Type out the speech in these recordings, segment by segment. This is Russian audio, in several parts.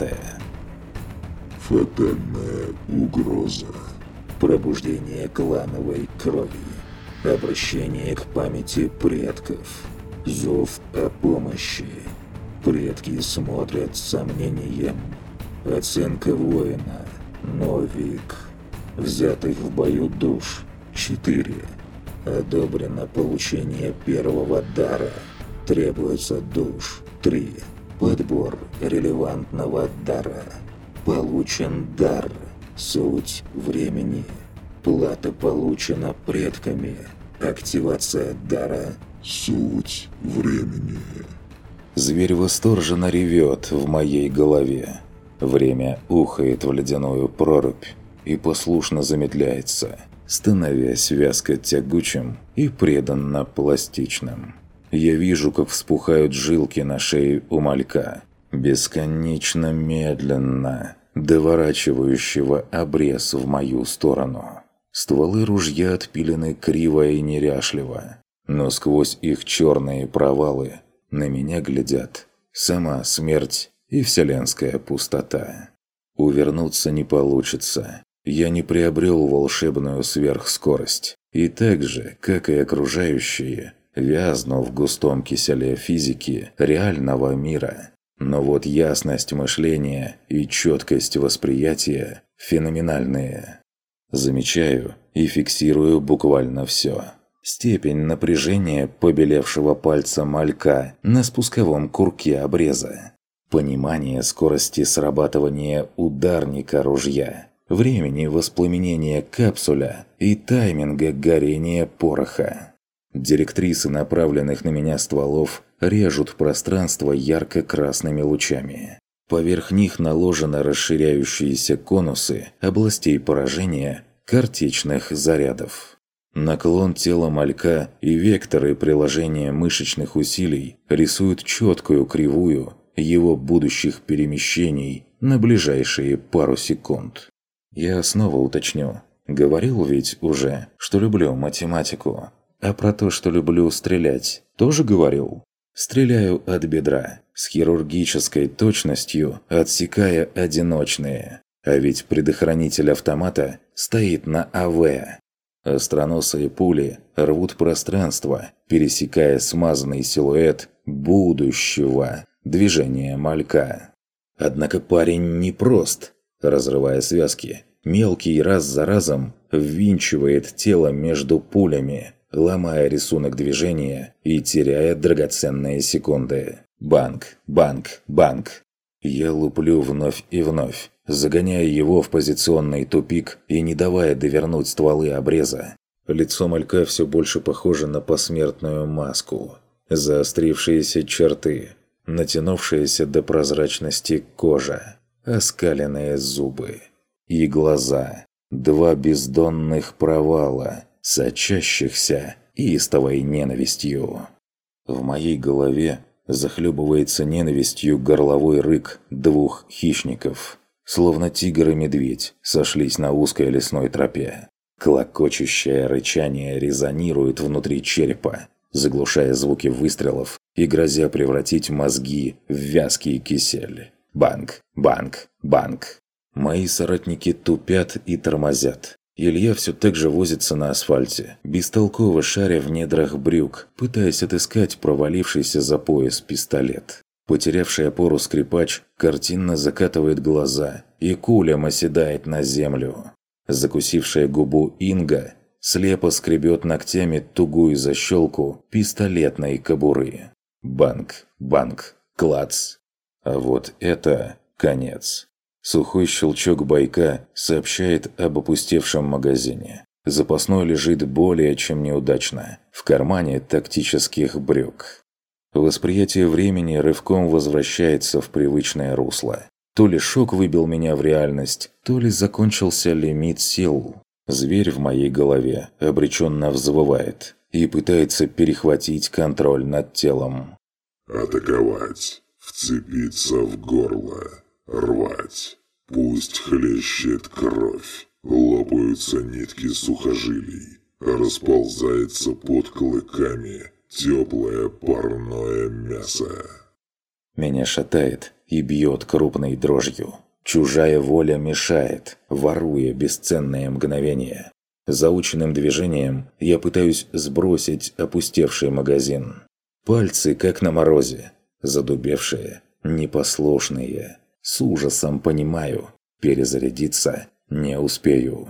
Пятое. Фатальная угроза. Пробуждение клановой крови. Обращение к памяти предков. Зов о помощи. Предки смотрят с сомнением. Оценка воина. Новик. Взятых в бою душ. 4. Одобрено получение первого дара. Требуется душ. 3. Подбор релевантного дара. Получен дар. Суть времени. Плата получена предками. Активация дара. Суть времени. Зверь восторженно ревет в моей голове. Время ухает в ледяную прорубь и послушно замедляется, становясь вязко тягучим и преданно пластичным. Я вижу, как вспухают жилки на шее у малька, бесконечно медленно, доворачивающего обрез в мою сторону. Стволы ружья отпилены криво и неряшливо, но сквозь их черные провалы на меня глядят сама смерть и вселенская пустота. Увернуться не получится. Я не приобрел волшебную сверхскорость. И так же, как и окружающие, вязну в густом киселе физики реального мира. Но вот ясность мышления и четкость восприятия феноменальные. Замечаю и фиксирую буквально все. Степень напряжения побелевшего пальца малька на спусковом курке обреза. Понимание скорости срабатывания ударника ружья, времени воспламенения капсуля и тайминга горения пороха. Директрисы направленных на меня стволов режут пространство ярко-красными лучами. Поверх них наложены расширяющиеся конусы областей поражения картечных зарядов. Наклон тела малька и векторы приложения мышечных усилий рисуют четкую кривую его будущих перемещений на ближайшие пару секунд. Я снова уточню. Говорил ведь уже, что люблю математику. А про то, что люблю стрелять, тоже говорил? Стреляю от бедра, с хирургической точностью отсекая одиночные. А ведь предохранитель автомата стоит на АВ, Остроносые пули рвут пространство, пересекая смазанный силуэт будущего движения малька. Однако парень не прост, разрывая связки. Мелкий раз за разом ввинчивает тело между пулями, ломая рисунок движения и теряя драгоценные секунды. Банк, банк, банк. Я луплю вновь и вновь, загоняя его в позиционный тупик и не давая довернуть стволы обреза. Лицо малька все больше похоже на посмертную маску. Заострившиеся черты, натянувшаяся до прозрачности кожа, оскаленные зубы и глаза. Два бездонных провала, сочащихся истовой ненавистью. В моей голове захлебывается ненавистью горловой рык двух хищников. Словно тигр и медведь сошлись на узкой лесной тропе. Клокочущее рычание резонирует внутри черепа, заглушая звуки выстрелов и грозя превратить мозги в вязкий кисель. Банк, банк, банк. Мои соратники тупят и тормозят. Илья все так же возится на асфальте, бестолково шаря в недрах брюк, пытаясь отыскать провалившийся за пояс пистолет. Потерявший опору скрипач картинно закатывает глаза, и кулем оседает на землю. Закусившая губу Инга слепо скребет ногтями тугую защелку пистолетной кобуры. Банк, банк, клац. А вот это конец. Сухой щелчок байка сообщает об опустевшем магазине. Запасной лежит более чем неудачно, в кармане тактических брюк. Восприятие времени рывком возвращается в привычное русло. То ли шок выбил меня в реальность, то ли закончился лимит сил. Зверь в моей голове обреченно взвывает и пытается перехватить контроль над телом. «Атаковать! Вцепиться в горло!» Рвать. Пусть хлещет кровь. Лопаются нитки сухожилий. Расползается под клыками теплое парное мясо. Меня шатает, и бьет крупной дрожью. Чужая воля мешает, воруя бесценное мгновение. Заученным движением я пытаюсь сбросить опустевший магазин. Пальцы, как на морозе, задубевшие, непослушные. С ужасом понимаю, перезарядиться не успею.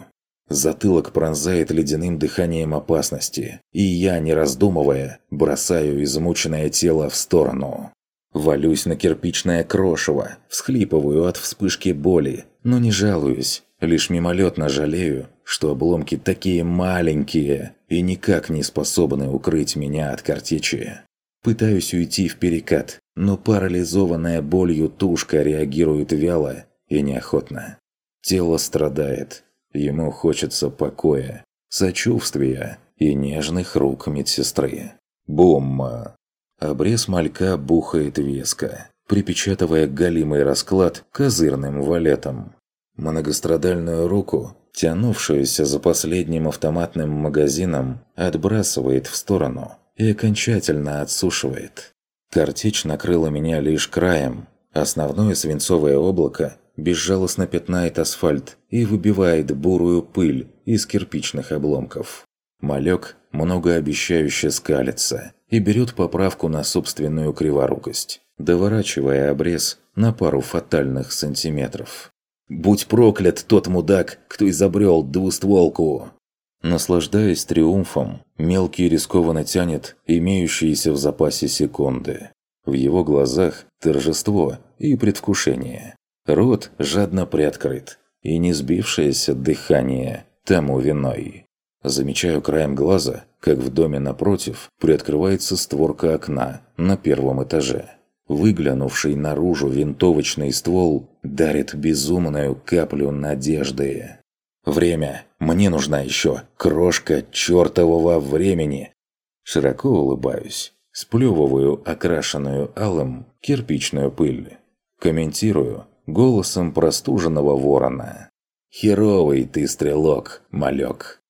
Затылок пронзает ледяным дыханием опасности, и я, не раздумывая, бросаю измученное тело в сторону. Валюсь на кирпичное крошево, всхлипываю от вспышки боли, но не жалуюсь, лишь мимолетно жалею, что обломки такие маленькие и никак не способны укрыть меня от картечи. Пытаюсь уйти в перекат, но парализованная болью тушка реагирует вяло и неохотно. Тело страдает, ему хочется покоя, сочувствия и нежных рук медсестры. Бумма! Обрез малька бухает веско, припечатывая галимый расклад козырным валетом. Многострадальную руку, тянувшуюся за последним автоматным магазином, отбрасывает в сторону и окончательно отсушивает. Картечь накрыла меня лишь краем. Основное свинцовое облако безжалостно пятнает асфальт и выбивает бурую пыль из кирпичных обломков. Малек многообещающе скалится и берет поправку на собственную криворукость, доворачивая обрез на пару фатальных сантиметров. «Будь проклят тот мудак, кто изобрел двустволку!» Наслаждаясь триумфом, мелкий рискованно тянет имеющиеся в запасе секунды. В его глазах торжество и предвкушение. Рот жадно приоткрыт, и не сбившееся дыхание тому виной. Замечаю краем глаза, как в доме напротив приоткрывается створка окна на первом этаже. Выглянувший наружу винтовочный ствол дарит безумную каплю надежды. «Время! Мне нужна еще крошка чертового времени!» Широко улыбаюсь, сплевываю окрашенную алым кирпичную пыль. Комментирую голосом простуженного ворона. «Херовый ты стрелок, малек!»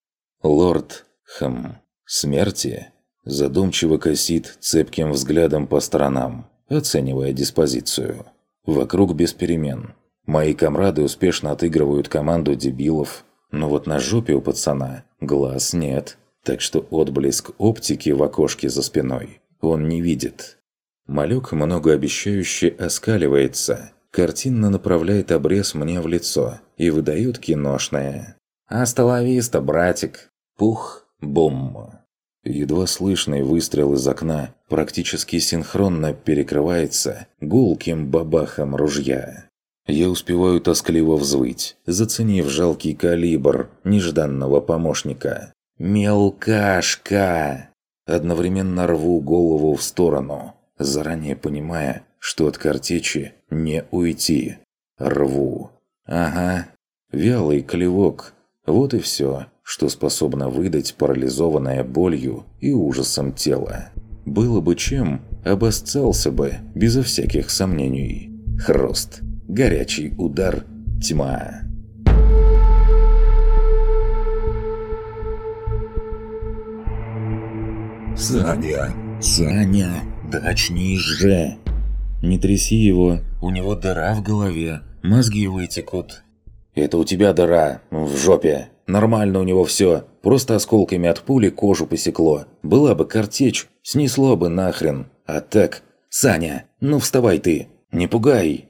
Лорд, хм, смерти задумчиво косит цепким взглядом по сторонам, оценивая диспозицию. Вокруг без перемен. Мои комрады успешно отыгрывают команду дебилов, но вот на жопе у пацана глаз нет, так что отблеск оптики в окошке за спиной он не видит. Малек многообещающе оскаливается, картинно направляет обрез мне в лицо и выдает киношное. «Астоловиста, братик!» Пух, бум. Едва слышный выстрел из окна практически синхронно перекрывается гулким бабахом ружья. Я успеваю тоскливо взвыть, заценив жалкий калибр нежданного помощника. «Мелкашка!» Одновременно рву голову в сторону, заранее понимая, что от картечи не уйти. Рву. Ага. Вялый клевок. Вот и все, что способно выдать парализованное болью и ужасом тело. Было бы чем, обосцался бы, безо всяких сомнений. Хрост. Горячий удар. Тьма. Саня! Саня! Да же! Не тряси его, у него дыра в голове, мозги вытекут. Это у тебя дыра, в жопе. Нормально у него все, просто осколками от пули кожу посекло. Была бы картечь, снесло бы нахрен. А так... Саня, ну вставай ты, не пугай!»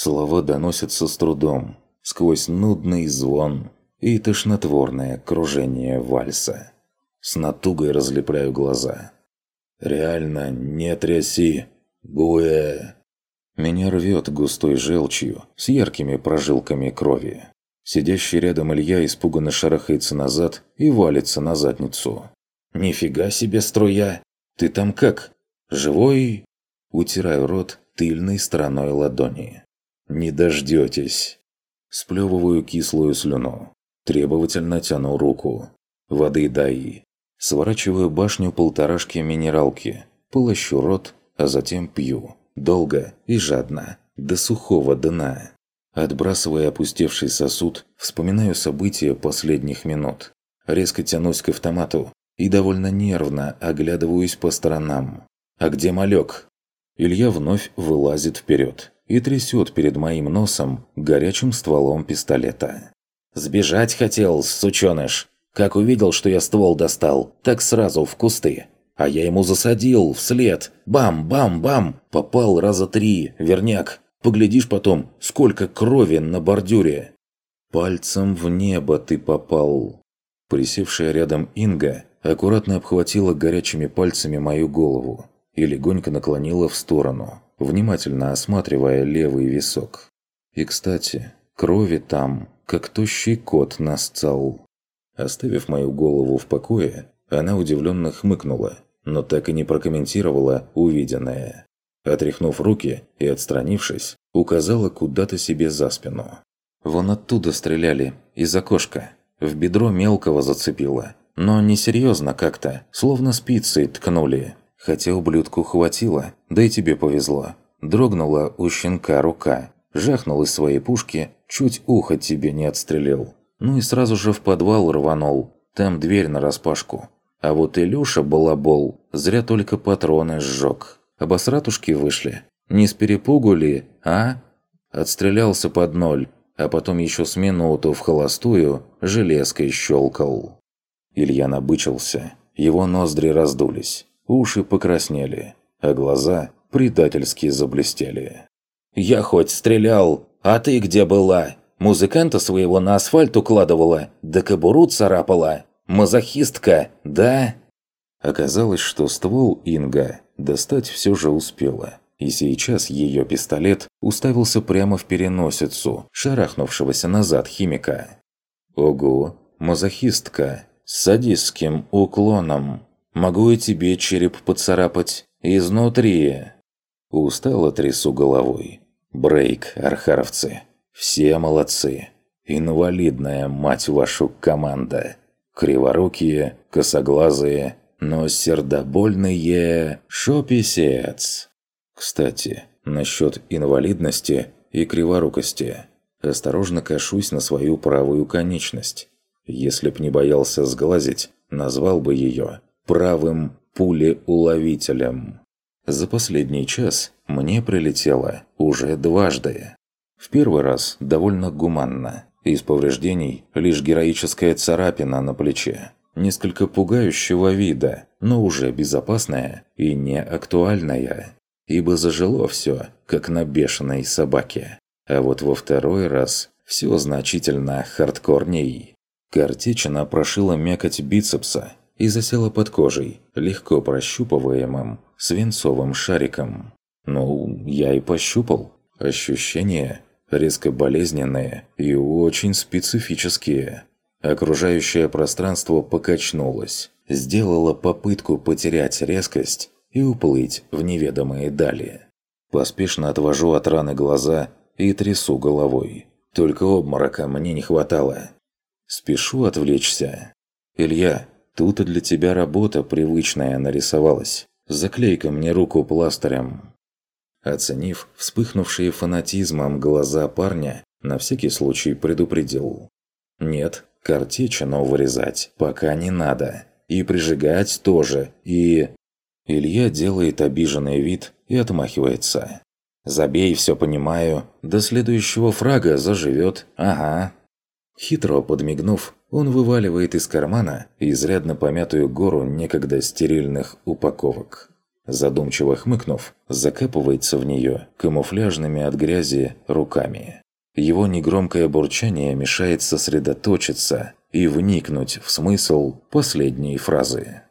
Слова доносятся с трудом, сквозь нудный звон и тошнотворное кружение вальса. С натугой разлепляю глаза. «Реально, не тряси! Буэ!» Меня рвет густой желчью с яркими прожилками крови. Сидящий рядом Илья испуганно шарахается назад и валится на задницу. «Нифига себе струя! Ты там как? Живой?» Утираю рот тыльной стороной ладони. «Не дождетесь!» Сплевываю кислую слюну. Требовательно тяну руку. Воды дай. Сворачиваю башню полторашки минералки. Полощу рот, а затем пью. Долго и жадно. До сухого дна. Отбрасывая опустевший сосуд, вспоминаю события последних минут. Резко тянусь к автомату и довольно нервно оглядываюсь по сторонам. «А где малек?» Илья вновь вылазит вперед и трясет перед моим носом горячим стволом пистолета. «Сбежать хотел, сученыш! Как увидел, что я ствол достал, так сразу в кусты. А я ему засадил, вслед. Бам-бам-бам! Попал раза три, верняк. Поглядишь потом, сколько крови на бордюре!» «Пальцем в небо ты попал!» Присевшая рядом Инга аккуратно обхватила горячими пальцами мою голову и легонько наклонила в сторону, внимательно осматривая левый висок. И, кстати, крови там, как тощий кот насцал. Оставив мою голову в покое, она удивленно хмыкнула, но так и не прокомментировала увиденное. Отряхнув руки и отстранившись, указала куда-то себе за спину. «Вон оттуда стреляли, из окошка. В бедро мелкого зацепило. Но несерьезно как-то, словно спицей ткнули. Хотя ублюдку хватило, да и тебе повезло. Дрогнула у щенка рука. Жахнул из своей пушки, чуть ухо тебе не отстрелил. Ну и сразу же в подвал рванул. Там дверь нараспашку. А вот Илюша балабол зря только патроны сжег. Обосратушки вышли. Не с перепугу ли, а? Отстрелялся под ноль, а потом еще с минуту в холостую железкой щелкал. Илья набычился, его ноздри раздулись, уши покраснели, а глаза предательски заблестели. «Я хоть стрелял, а ты где была? Музыканта своего на асфальт укладывала, да кобуру царапала? Мазохистка, да?» Оказалось, что ствол Инга достать все же успела. И сейчас ее пистолет уставился прямо в переносицу шарахнувшегося назад химика. «Ого, мазохистка!» с садистским уклоном. Могу и тебе череп поцарапать изнутри. Устало трясу головой. Брейк, архаровцы. Все молодцы. Инвалидная, мать вашу, команда. Криворукие, косоглазые, но сердобольные шописец. Кстати, насчет инвалидности и криворукости. Осторожно кашусь на свою правую конечность. Если б не боялся сглазить, назвал бы ее правым пулеуловителем. За последний час мне прилетело уже дважды. В первый раз довольно гуманно. Из повреждений лишь героическая царапина на плече. Несколько пугающего вида, но уже безопасная и не актуальная. Ибо зажило все, как на бешеной собаке. А вот во второй раз все значительно хардкорней. Картечина прошила мякоть бицепса и засела под кожей, легко прощупываемым свинцовым шариком. Ну, я и пощупал. Ощущения резко болезненные и очень специфические. Окружающее пространство покачнулось, сделало попытку потерять резкость и уплыть в неведомые дали. Поспешно отвожу от раны глаза и трясу головой. Только обморока мне не хватало. Спешу отвлечься. «Илья, тут для тебя работа привычная нарисовалась. Заклей-ка мне руку пластырем». Оценив вспыхнувшие фанатизмом глаза парня, на всякий случай предупредил. «Нет, картечину вырезать пока не надо. И прижигать тоже, и...» Илья делает обиженный вид и отмахивается. «Забей, все понимаю. До следующего фрага заживет. Ага, Хитро подмигнув, он вываливает из кармана изрядно помятую гору некогда стерильных упаковок. Задумчиво хмыкнув, закапывается в нее камуфляжными от грязи руками. Его негромкое бурчание мешает сосредоточиться и вникнуть в смысл последней фразы.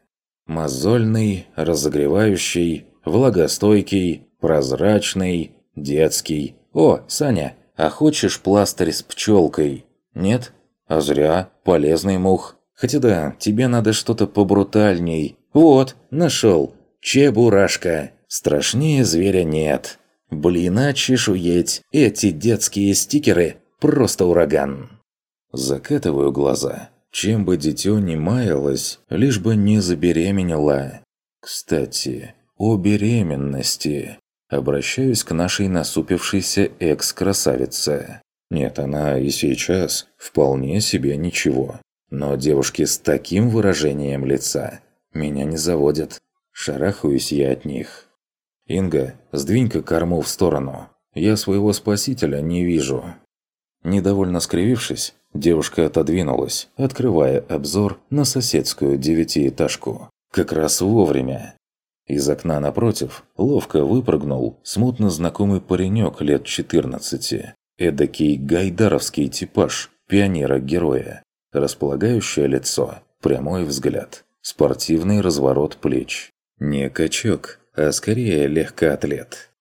Мозольный, разогревающий, влагостойкий, прозрачный, детский. «О, Саня, а хочешь пластырь с пчелкой?» «Нет? А зря. Полезный мух. Хотя да, тебе надо что-то побрутальней. Вот, нашел. Чебурашка. Страшнее зверя нет. Блина чешуеть. Эти детские стикеры – просто ураган». Закатываю глаза. Чем бы дитё не маялось, лишь бы не забеременела. Кстати, о беременности. Обращаюсь к нашей насупившейся экс-красавице. Нет, она и сейчас вполне себе ничего. Но девушки с таким выражением лица меня не заводят. Шарахаюсь я от них. «Инга, сдвинь-ка корму в сторону. Я своего спасителя не вижу». Недовольно скривившись, девушка отодвинулась, открывая обзор на соседскую девятиэтажку. Как раз вовремя. Из окна напротив ловко выпрыгнул смутно знакомый паренек лет 14. Эдакий гайдаровский типаж пионера-героя. Располагающее лицо, прямой взгляд, спортивный разворот плеч. Не качок, а скорее легкоатлет.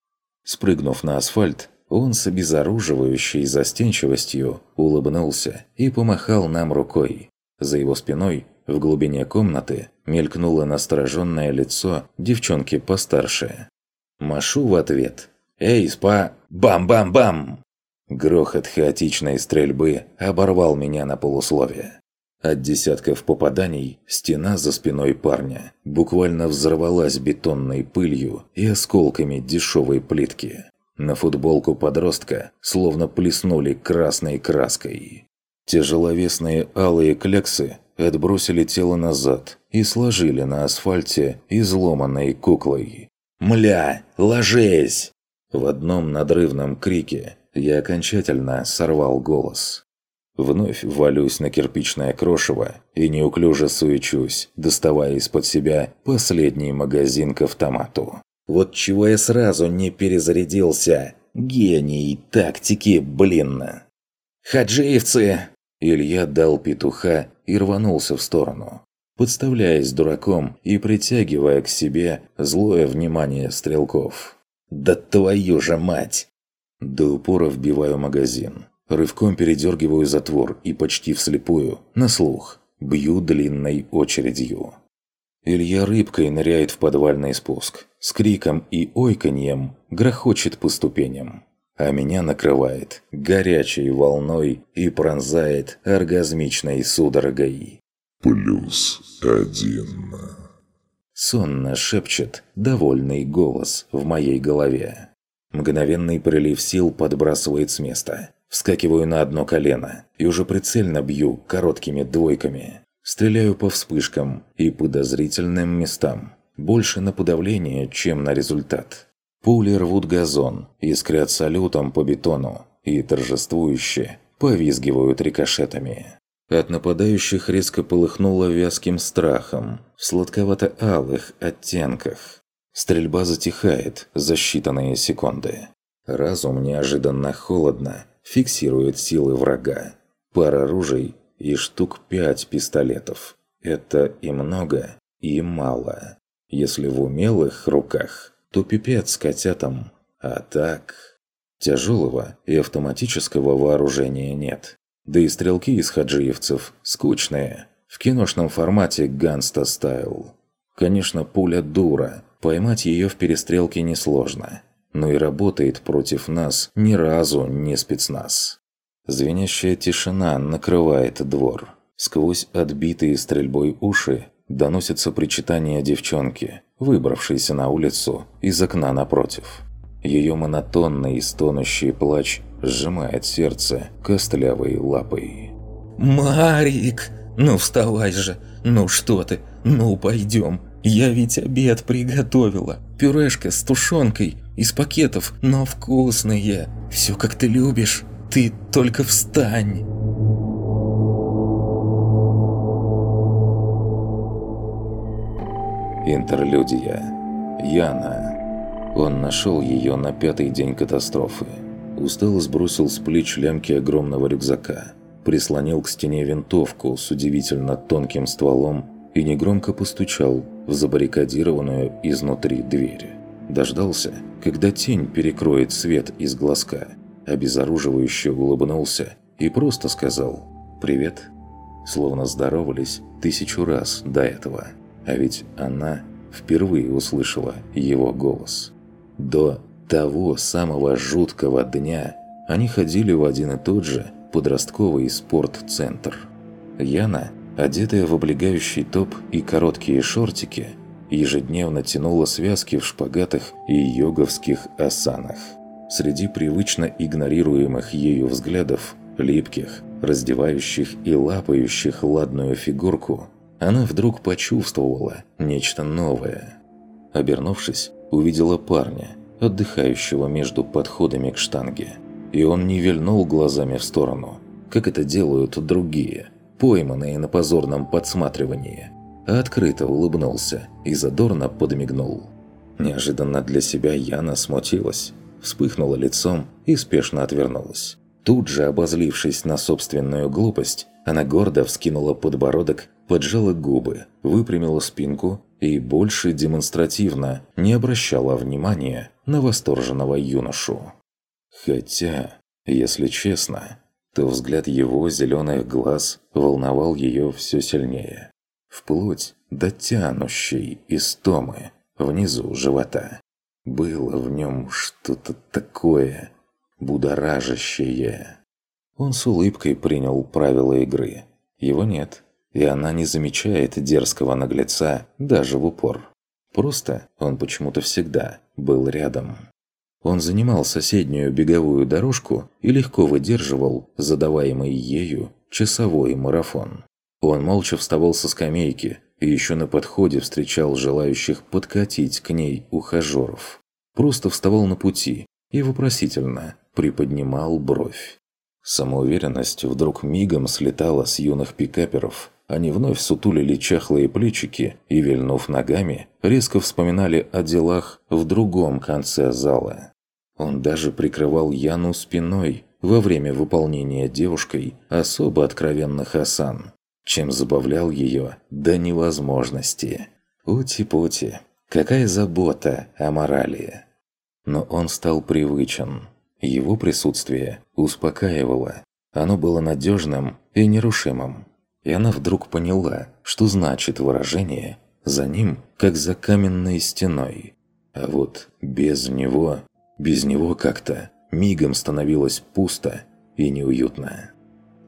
Спрыгнув на асфальт, он с обезоруживающей застенчивостью улыбнулся и помахал нам рукой. За его спиной, в глубине комнаты, мелькнуло настороженное лицо девчонки постарше. Машу в ответ. «Эй, спа! Бам-бам-бам!» Грохот хаотичной стрельбы оборвал меня на полусловие. От десятков попаданий стена за спиной парня буквально взорвалась бетонной пылью и осколками дешевой плитки. На футболку подростка словно плеснули красной краской. Тяжеловесные алые кляксы отбросили тело назад и сложили на асфальте изломанной куклой. «Мля, ложись!» В одном надрывном крике я окончательно сорвал голос. Вновь валюсь на кирпичное крошево и неуклюже суечусь, доставая из-под себя последний магазин к автомату. Вот чего я сразу не перезарядился. Гений тактики, блин. «Хаджиевцы!» Илья дал петуха и рванулся в сторону, подставляясь дураком и притягивая к себе злое внимание стрелков. «Да твою же мать!» До упора вбиваю магазин. Рывком передергиваю затвор и почти вслепую, на слух, бью длинной очередью. Илья рыбкой ныряет в подвальный спуск. С криком и ойканьем грохочет по ступеням. А меня накрывает горячей волной и пронзает оргазмичной судорогой. «Плюс один». Сонно шепчет довольный голос в моей голове. Мгновенный прилив сил подбрасывает с места. Вскакиваю на одно колено и уже прицельно бью короткими двойками. Стреляю по вспышкам и подозрительным местам. Больше на подавление, чем на результат. Пули рвут газон, искрят салютом по бетону и торжествующе повизгивают рикошетами. От нападающих резко полыхнуло вязким страхом в сладковато-алых оттенках. Стрельба затихает за считанные секунды. Разум неожиданно холодно фиксирует силы врага. Пара ружей и штук пять пистолетов. Это и много, и мало. Если в умелых руках, то пипец котятам. А так... Тяжелого и автоматического вооружения нет. Да и стрелки из хаджиевцев скучные. В киношном формате ганста стайл. Конечно, пуля дура. Поймать ее в перестрелке несложно. Но и работает против нас ни разу не спецназ. Звенящая тишина накрывает двор. Сквозь отбитые стрельбой уши доносится причитание девчонки, выбравшейся на улицу из окна напротив. Ее монотонный и стонущий плач сжимает сердце костлявой лапой. «Марик! Ну вставай же! Ну что ты? Ну пойдем! Я ведь обед приготовила! Пюрешка с тушенкой, из пакетов, но вкусные! Все как ты любишь!» Ты только встань!» Интерлюдия. Яна. Он нашел ее на пятый день катастрофы. Устало сбросил с плеч лямки огромного рюкзака, прислонил к стене винтовку с удивительно тонким стволом и негромко постучал в забаррикадированную изнутри дверь. Дождался, когда тень перекроет свет из глазка – обезоруживающе улыбнулся и просто сказал «Привет». Словно здоровались тысячу раз до этого. А ведь она впервые услышала его голос. До того самого жуткого дня они ходили в один и тот же подростковый спортцентр. Яна, одетая в облегающий топ и короткие шортики, ежедневно тянула связки в шпагатах и йоговских асанах. Среди привычно игнорируемых ею взглядов, липких, раздевающих и лапающих ладную фигурку, она вдруг почувствовала нечто новое. Обернувшись, увидела парня, отдыхающего между подходами к штанге. И он не вильнул глазами в сторону, как это делают другие, пойманные на позорном подсматривании, открыто улыбнулся и задорно подмигнул. Неожиданно для себя Яна смутилась, вспыхнула лицом и спешно отвернулась. Тут же, обозлившись на собственную глупость, она гордо вскинула подбородок, поджала губы, выпрямила спинку и больше демонстративно не обращала внимания на восторженного юношу. Хотя, если честно, то взгляд его зеленых глаз волновал ее все сильнее. Вплоть до тянущей истомы внизу живота. Было в нем что-то такое будоражащее. Он с улыбкой принял правила игры. Его нет, и она не замечает дерзкого наглеца даже в упор. Просто он почему-то всегда был рядом. Он занимал соседнюю беговую дорожку и легко выдерживал задаваемый ею часовой марафон. Он молча вставал со скамейки и еще на подходе встречал желающих подкатить к ней ухажеров. Просто вставал на пути и вопросительно приподнимал бровь. Самоуверенность вдруг мигом слетала с юных пикаперов. Они вновь сутулили чахлые плечики и, вильнув ногами, резко вспоминали о делах в другом конце зала. Он даже прикрывал Яну спиной во время выполнения девушкой особо откровенных асан, чем забавлял ее до невозможности. Ути-пути, какая забота о морали. Но он стал привычен. Его присутствие успокаивало. Оно было надежным и нерушимым. И она вдруг поняла, что значит выражение «за ним, как за каменной стеной». А вот без него без него как-то мигом становилось пусто и неуютно.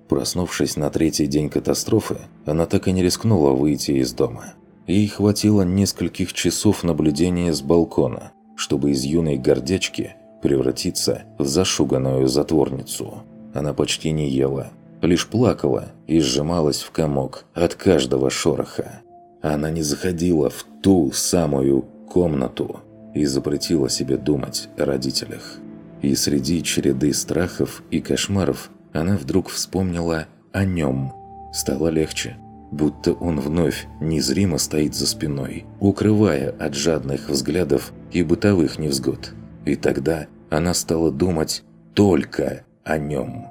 Проснувшись на третий день катастрофы, она так и не рискнула выйти из дома. Ей хватило нескольких часов наблюдения с балкона, чтобы из юной гордячки превратиться в зашуганную затворницу. Она почти не ела, лишь плакала и сжималась в комок от каждого шороха. Она не заходила в ту самую комнату, и запретила себе думать о родителях. И среди череды страхов и кошмаров она вдруг вспомнила о нем. Стало легче, будто он вновь незримо стоит за спиной, укрывая от жадных взглядов и бытовых невзгод. И тогда она стала думать только о нем.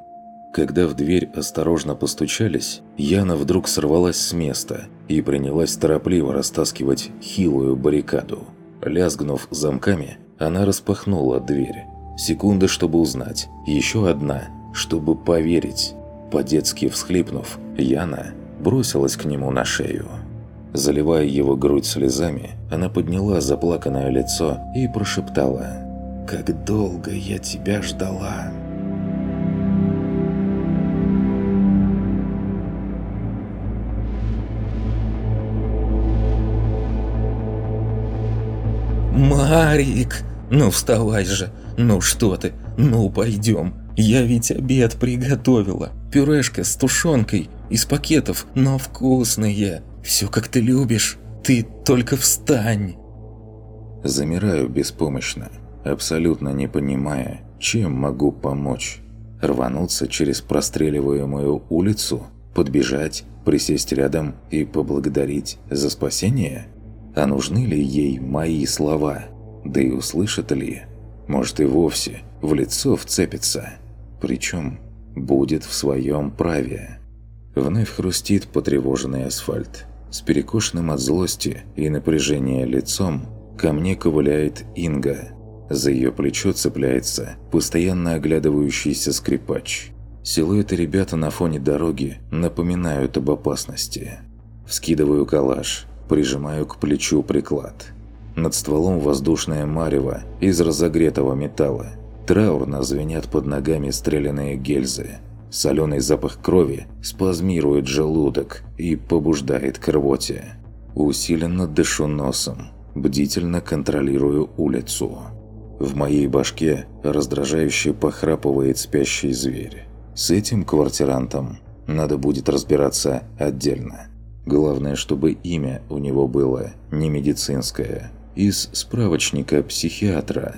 Когда в дверь осторожно постучались, Яна вдруг сорвалась с места и принялась торопливо растаскивать хилую баррикаду. Лязгнув замками, она распахнула дверь. Секунда, чтобы узнать. Еще одна, чтобы поверить. По-детски всхлипнув, Яна бросилась к нему на шею. Заливая его грудь слезами, она подняла заплаканное лицо и прошептала «Как долго я тебя ждала!» «Марик! Ну вставай же! Ну что ты? Ну пойдем! Я ведь обед приготовила! Пюрешка с тушенкой, из пакетов, но вкусные! Все как ты любишь! Ты только встань!» Замираю беспомощно, абсолютно не понимая, чем могу помочь. Рвануться через простреливаемую улицу, подбежать, присесть рядом и поблагодарить за спасение – а нужны ли ей мои слова? Да и услышит ли? Может и вовсе в лицо вцепится. Причем будет в своем праве. Вновь хрустит потревоженный асфальт. С перекошенным от злости и напряжения лицом ко мне ковыляет Инга. За ее плечо цепляется постоянно оглядывающийся скрипач. Силуэты ребята на фоне дороги напоминают об опасности. Вскидываю калаш, Прижимаю к плечу приклад. Над стволом воздушное марево из разогретого металла. Траурно звенят под ногами стрелянные гельзы. Соленый запах крови спазмирует желудок и побуждает к рвоте. Усиленно дышу носом, бдительно контролирую улицу. В моей башке раздражающе похрапывает спящий зверь. С этим квартирантом надо будет разбираться отдельно. Главное, чтобы имя у него было не медицинское. Из справочника психиатра.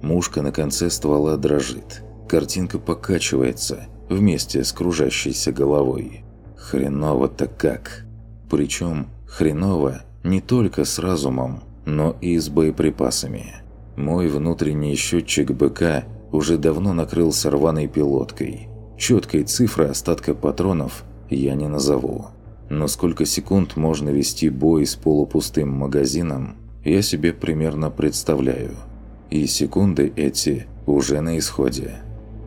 Мушка на конце ствола дрожит. Картинка покачивается вместе с кружащейся головой. Хреново-то как. Причем хреново не только с разумом, но и с боеприпасами. Мой внутренний счетчик БК уже давно накрылся рваной пилоткой. Четкой цифры остатка патронов я не назову. Но сколько секунд можно вести бой с полупустым магазином, я себе примерно представляю. И секунды эти уже на исходе.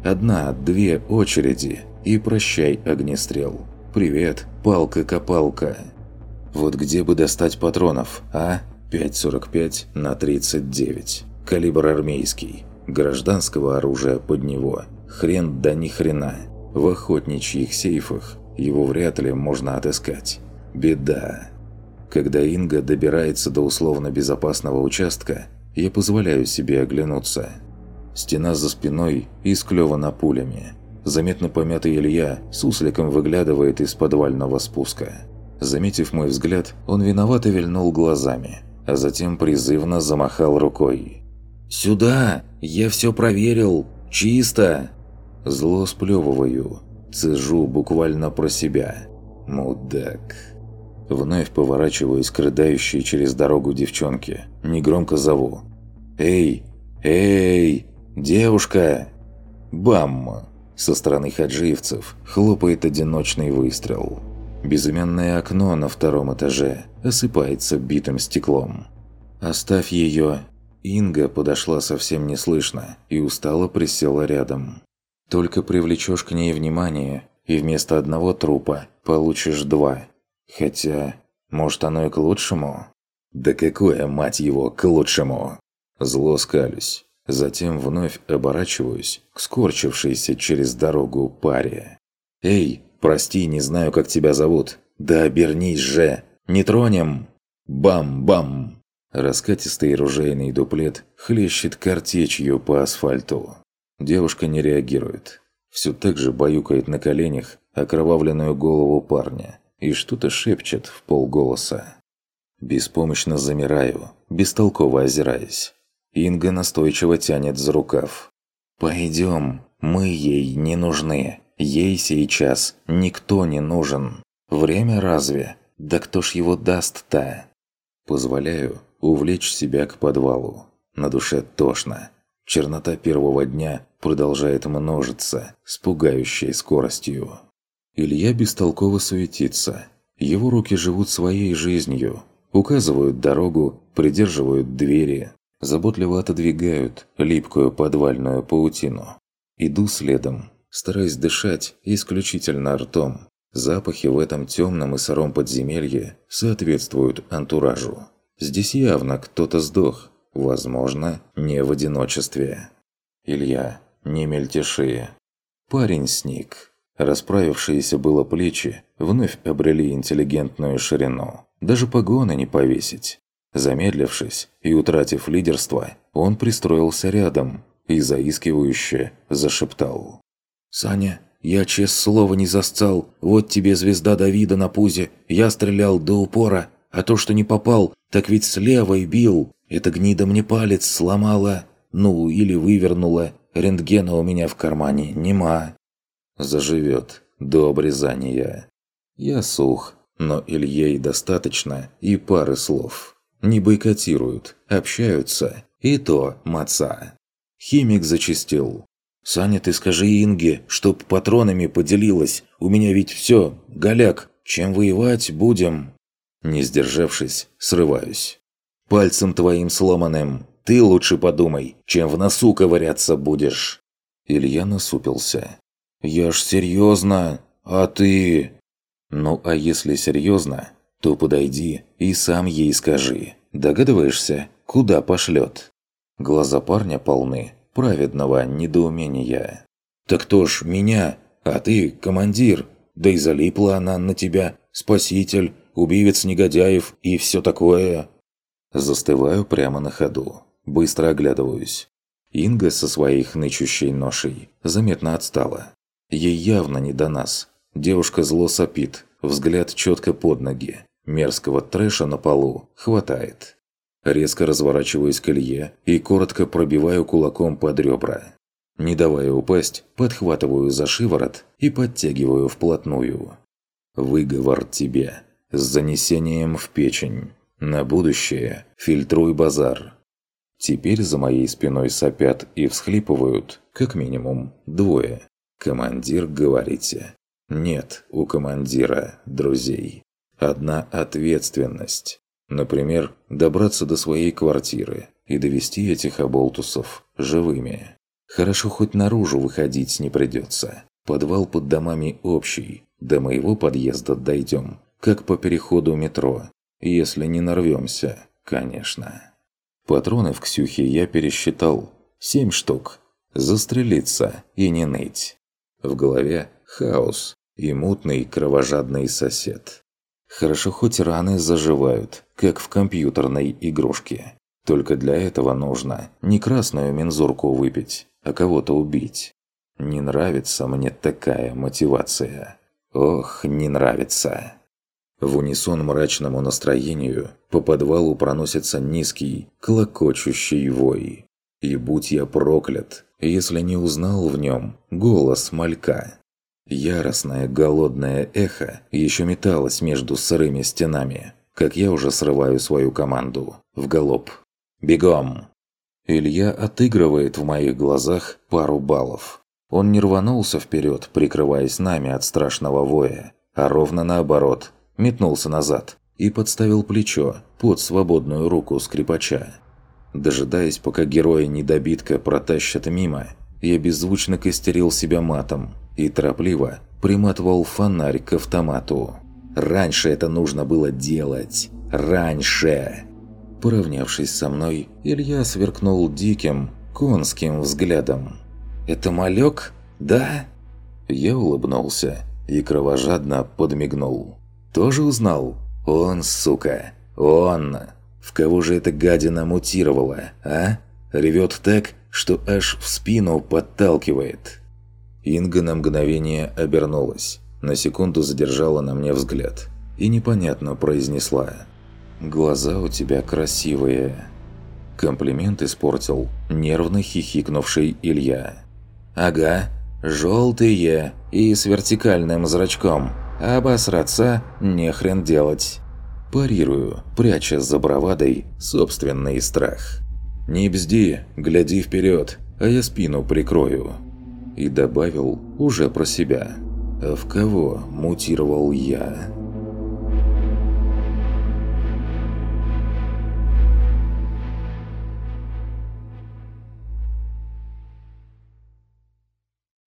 Одна-две очереди и прощай огнестрел. Привет, палка-копалка. Вот где бы достать патронов, а? 5,45 на 39. Калибр армейский. Гражданского оружия под него. Хрен да ни хрена. В охотничьих сейфах его вряд ли можно отыскать. Беда. Когда Инга добирается до условно безопасного участка, я позволяю себе оглянуться. Стена за спиной исклевана пулями. Заметно помятый Илья сусликом выглядывает из подвального спуска. Заметив мой взгляд, он виновато вильнул глазами, а затем призывно замахал рукой. «Сюда! Я все проверил! Чисто!» Зло сплевываю, цежу буквально про себя. «Мудак!» Вновь поворачиваюсь к рыдающей через дорогу девчонке. Негромко зову. «Эй! Эй! Девушка!» Бам! Со стороны хаджиевцев хлопает одиночный выстрел. Безымянное окно на втором этаже осыпается битым стеклом. «Оставь ее!» Инга подошла совсем неслышно и устало присела рядом. «Только привлечешь к ней внимание, и вместо одного трупа получишь два. Хотя, может оно и к лучшему?» «Да какое, мать его, к лучшему!» Зло скалюсь. Затем вновь оборачиваюсь к скорчившейся через дорогу паре. «Эй, Прости, не знаю, как тебя зовут. Да обернись же! Не тронем!» Бам-бам! Раскатистый ружейный дуплет хлещет картечью по асфальту. Девушка не реагирует. Все так же баюкает на коленях окровавленную голову парня и что-то шепчет в полголоса. Беспомощно замираю, бестолково озираясь. Инга настойчиво тянет за рукав. «Пойдем, мы ей не нужны». Ей сейчас никто не нужен. Время разве? Да кто ж его даст-то? Позволяю увлечь себя к подвалу. На душе тошно. Чернота первого дня продолжает множиться с пугающей скоростью. Илья бестолково суетится. Его руки живут своей жизнью. Указывают дорогу, придерживают двери, заботливо отодвигают липкую подвальную паутину. Иду следом, стараясь дышать исключительно ртом. Запахи в этом темном и сыром подземелье соответствуют антуражу. Здесь явно кто-то сдох, возможно, не в одиночестве. Илья, не мельтеши. Парень сник. Расправившиеся было плечи вновь обрели интеллигентную ширину. Даже погоны не повесить. Замедлившись и утратив лидерство, он пристроился рядом и заискивающе зашептал. «Саня, я, честное слово, не засцал. Вот тебе звезда Давида на пузе. Я стрелял до упора. А то, что не попал, так ведь слева и бил. Эта гнида мне палец сломала. Ну, или вывернула. Рентгена у меня в кармане нема». Заживет до обрезания. Я сух, но Ильей достаточно и пары слов. Не бойкотируют, общаются. И то маца. Химик зачистил. «Саня, ты скажи Инге, чтоб патронами поделилась. У меня ведь все, голяк. Чем воевать будем?» Не сдержавшись, срываюсь. «Пальцем твоим сломанным. Ты лучше подумай, чем в носу ковыряться будешь». Илья насупился. «Я ж серьезно, а ты...» «Ну, а если серьезно, то подойди и сам ей скажи. Догадываешься, куда пошлет?» Глаза парня полны праведного недоумения. «Так кто ж меня? А ты командир? Да и залипла она на тебя, спаситель, убивец негодяев и все такое». Застываю прямо на ходу. Быстро оглядываюсь. Инга со своей хнычущей ношей заметно отстала. Ей явно не до нас. Девушка зло сопит, взгляд четко под ноги. Мерзкого трэша на полу хватает. резко разворачиваюсь к Илье и коротко пробиваю кулаком под ребра. Не давая упасть, подхватываю за шиворот и подтягиваю вплотную. Выговор тебе. С занесением в печень. На будущее фильтруй базар. Теперь за моей спиной сопят и всхлипывают, как минимум, двое. Командир, говорите. Нет у командира друзей. Одна ответственность. Например, добраться до своей квартиры и довести этих оболтусов живыми. Хорошо хоть наружу выходить не придется. Подвал под домами общий. До моего подъезда дойдем, как по переходу метро. Если не нарвемся, конечно. Патроны в Ксюхе я пересчитал. Семь штук. Застрелиться и не ныть. В голове хаос и мутный кровожадный сосед. Хорошо хоть раны заживают, как в компьютерной игрушке. Только для этого нужно не красную мензурку выпить, а кого-то убить. Не нравится мне такая мотивация. Ох, не нравится. В унисон мрачному настроению по подвалу проносится низкий, клокочущий вой. И будь я проклят, если не узнал в нем голос малька. Яростное голодное эхо еще металось между сырыми стенами, как я уже срываю свою команду. В галоп. «Бегом!» Илья отыгрывает в моих глазах пару баллов. Он не рванулся вперед, прикрываясь нами от страшного воя, а ровно наоборот, метнулся назад и подставил плечо под свободную руку скрипача. Дожидаясь, пока героя недобитка протащат мимо, я беззвучно костерил себя матом, и торопливо приматывал фонарь к автомату. Раньше это нужно было делать. Раньше. Поравнявшись со мной, Илья сверкнул диким, конским взглядом. «Это малек? Да?» Я улыбнулся и кровожадно подмигнул. «Тоже узнал? Он, сука, он! В кого же эта гадина мутировала, а? Ревет так, что аж в спину подталкивает». Инга на мгновение обернулась, на секунду задержала на мне взгляд и непонятно произнесла «Глаза у тебя красивые». Комплимент испортил нервно хихикнувший Илья. «Ага, желтые и с вертикальным зрачком. Обосраться не хрен делать». Парирую, пряча за бравадой собственный страх. «Не бзди, гляди вперед, а я спину прикрою» и добавил уже про себя. «А в кого мутировал я?»